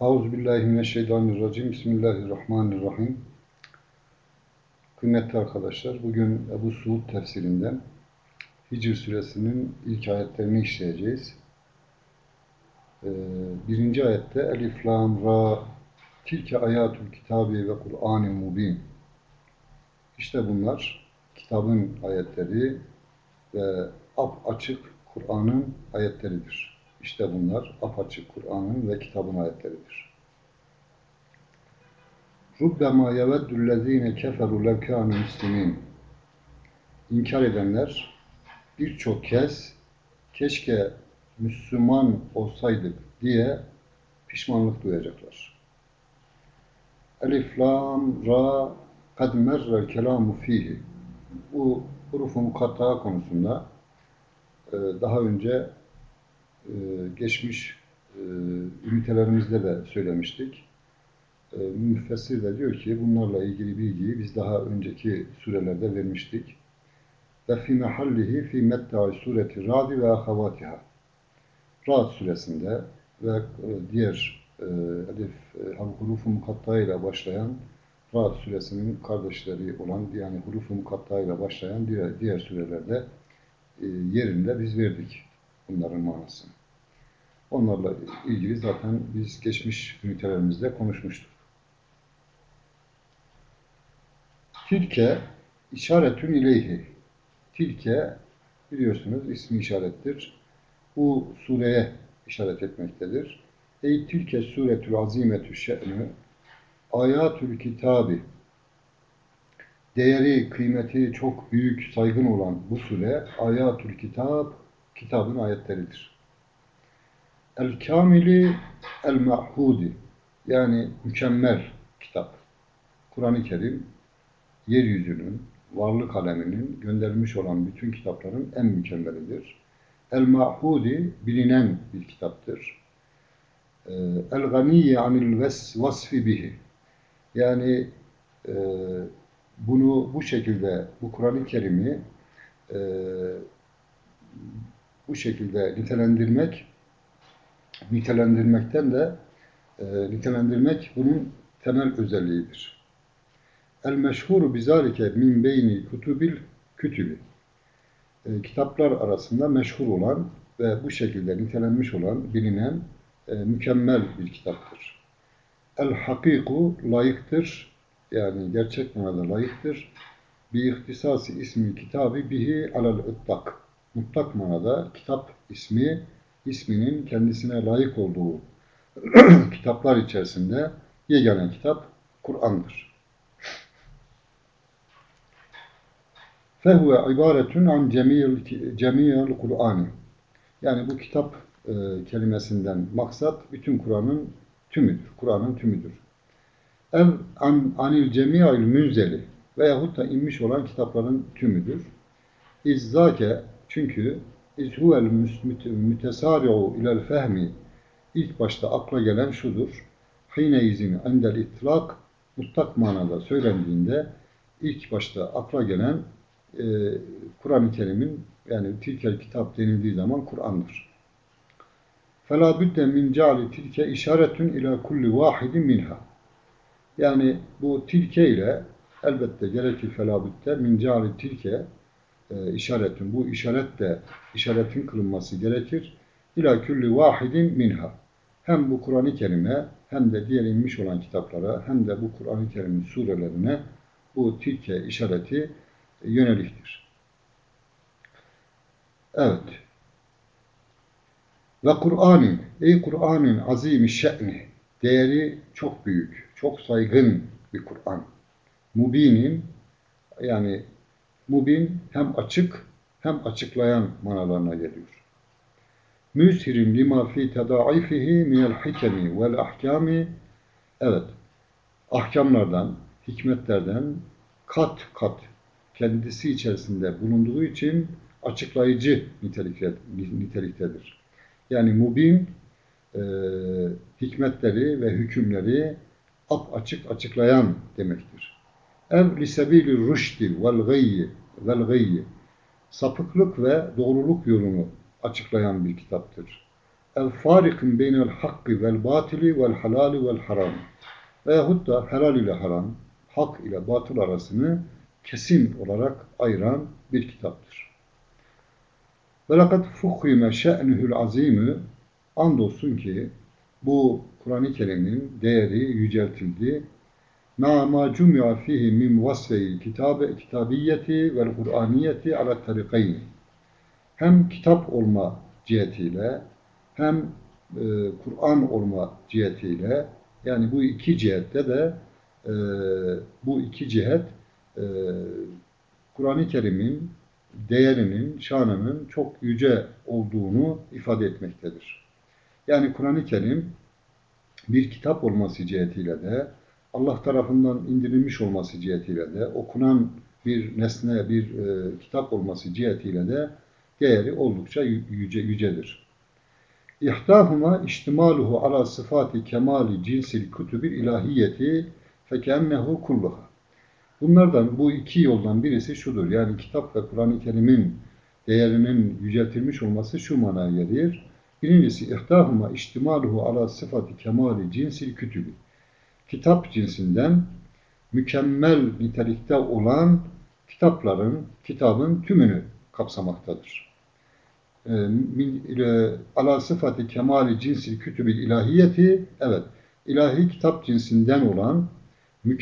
Euzubillahimineşşeytanirracim. Bismillahirrahmanirrahim. Kıymetli arkadaşlar, bugün Ebu Suud tefsirinden Hicr suresinin ilk ayetlerini işleyeceğiz. Ee, birinci ayette Elif, Lam, Ra, Tilke ayatül kitabi ve Kur'an-ı mubin. İşte bunlar kitabın ayetleri ve ap açık Kur'an'ın ayetleridir. İşte bunlar apaçık Kur'an'ın ve kitabın ayetleridir. Rubbema yeveddüllezine keferu levkânu müslimin. İnkar edenler birçok kez keşke Müslüman olsaydık diye pişmanlık duyacaklar. Elif, Lam, Ra, kad merrel kelamu fihi. Bu hurufu mukatta konusunda e, daha önce e, geçmiş e, ünitelerimizde de söylemiştik. Müfessir de diyor ki bunlarla ilgili bilgiyi biz daha önceki surelerde vermiştik. Ve fi mehallihi fi metta'i sureti Radi ve ahavatiha. Rad suresinde ve diğer elif hurufu mukatta ile başlayan Rad suresinin kardeşleri olan yani hurufu mukatta ile başlayan diğer, diğer surelerde yerinde biz verdik bunların manasını. Onlarla ilgili zaten biz geçmiş ünitelerimizde konuşmuştuk. Tilke işaretün ileyhi. Tilke biliyorsunuz ismi işarettir. Bu sureye işaret etmektedir. Ey tilke suretül azimetü şe'nü ayatül kitabi değeri, kıymeti çok büyük, saygın olan bu sure ayatül kitap, kitabın ayetleridir. El-Kamili El-Mahhudi yani mükemmel kitap. Kur'an-ı Kerim yeryüzünün, varlık aleminin gönderilmiş olan bütün kitapların en mükemmelidir. El-Mahhudi bilinen bir kitaptır. Ee, El-Ganiye anil vasfi bihi yani e, bunu bu şekilde, bu Kur'an-ı Kerim'i e, bu şekilde nitelendirmek nitelendirmekten de e, nitelendirmek bunun temel özelliğidir. El meşhuru bizalike min beyni kutubil kütübü. E, kitaplar arasında meşhur olan ve bu şekilde nitelenmiş olan, bilinen e, mükemmel bir kitaptır. El hakiku layıktır. Yani gerçek manada layıktır. Bir ihtisası ismi kitabı bihi alel ıtlak. Mutlak manada kitap ismi isminin kendisine layık olduğu kitaplar içerisinde yegane kitap Kur'an'dır. Fehuve ibaretun an cemiyel Kur'an'ı. Yani bu kitap e, kelimesinden maksat bütün Kur'an'ın tümüdür. Kur'an'ın tümüdür. Ev an, anil cemiyel münzeli veyahut da inmiş olan kitapların tümüdür. İzzake çünkü İz huvel mütesari'u ilel fehmi ilk başta akla gelen şudur. Hine izin endel itlak mutlak manada söylendiğinde ilk başta akla gelen e, Kur'an-ı Kerim'in yani tilkel kitap denildiği zaman Kur'an'dır. فَلَا بُدَّ مِنْ جَعْلِ tilke işaretün ila kulli vahidin minha. Yani bu tilke ile elbette gerekir فَلَا بُدَّ مِنْ جَعْلِ tilke e, işaretin, bu işaret de işaretin kılınması gerekir. İlâ külli vahidin minha. Hem bu Kur'an-ı Kerim'e hem de diğer inmiş olan kitaplara hem de bu Kur'an-ı Kerim'in surelerine bu tilke işareti yöneliktir. Evet. Ve Kur'an'ın, ey Kur'an'ın azimi şe'ni, değeri çok büyük, çok saygın bir Kur'an. Mubinin, yani Mubin hem açık hem açıklayan manalarına geliyor. Müshirin lima fi tedaifihi minel hikemi vel ahkami Evet, ahkamlardan, hikmetlerden kat kat kendisi içerisinde bulunduğu için açıklayıcı niteliktedir. Yani mubin e, hikmetleri ve hükümleri ap açık açıklayan demektir ev lisebili rüşdi vel gayyi vel gayyi sapıklık ve doğruluk yolunu açıklayan bir kitaptır. el farikun beynel hakkı vel batili vel halali vel haram. Veyahut da helal ile haram, hak ile batıl arasını kesin olarak ayıran bir kitaptır. Ve lekad fukhime şe'nühül azimü andolsun ki bu Kur'an-ı Kerim'in değeri yüceltildi. Ma ma cumya fihi min vasfeyi kitabe kitabiyeti vel Kur'aniyeti ala tarikayn. Hem kitap olma cihetiyle hem e, Kur'an olma cihetiyle yani bu iki cihette de e, bu iki cihet e, Kur'an-ı Kerim'in değerinin, şanının çok yüce olduğunu ifade etmektedir. Yani Kur'an-ı Kerim bir kitap olması cihetiyle de Allah tarafından indirilmiş olması cihetiyle de okunan bir nesne, bir e, kitap olması cihetiyle de değeri oldukça yüce, yücedir. İhtahuma iştimaluhu ala sıfati kemali cinsil kütübül ilahiyeti fekennehu kulluha. Bunlardan bu iki yoldan birisi şudur. Yani kitap ve Kur'an-ı Kerim'in değerinin yüceltilmiş olması şu manaya gelir. Birincisi ihtahuma iştimaluhu ala sıfati kemali cinsil kütübü. Kitap cinsinden mükemmel nitelikte olan kitapların, kitabın tümünü kapsamaktadır. Ee, ala sıfatı kemali cinsil kütübül ilahiyeti, evet, ilahi kitap cinsinden olan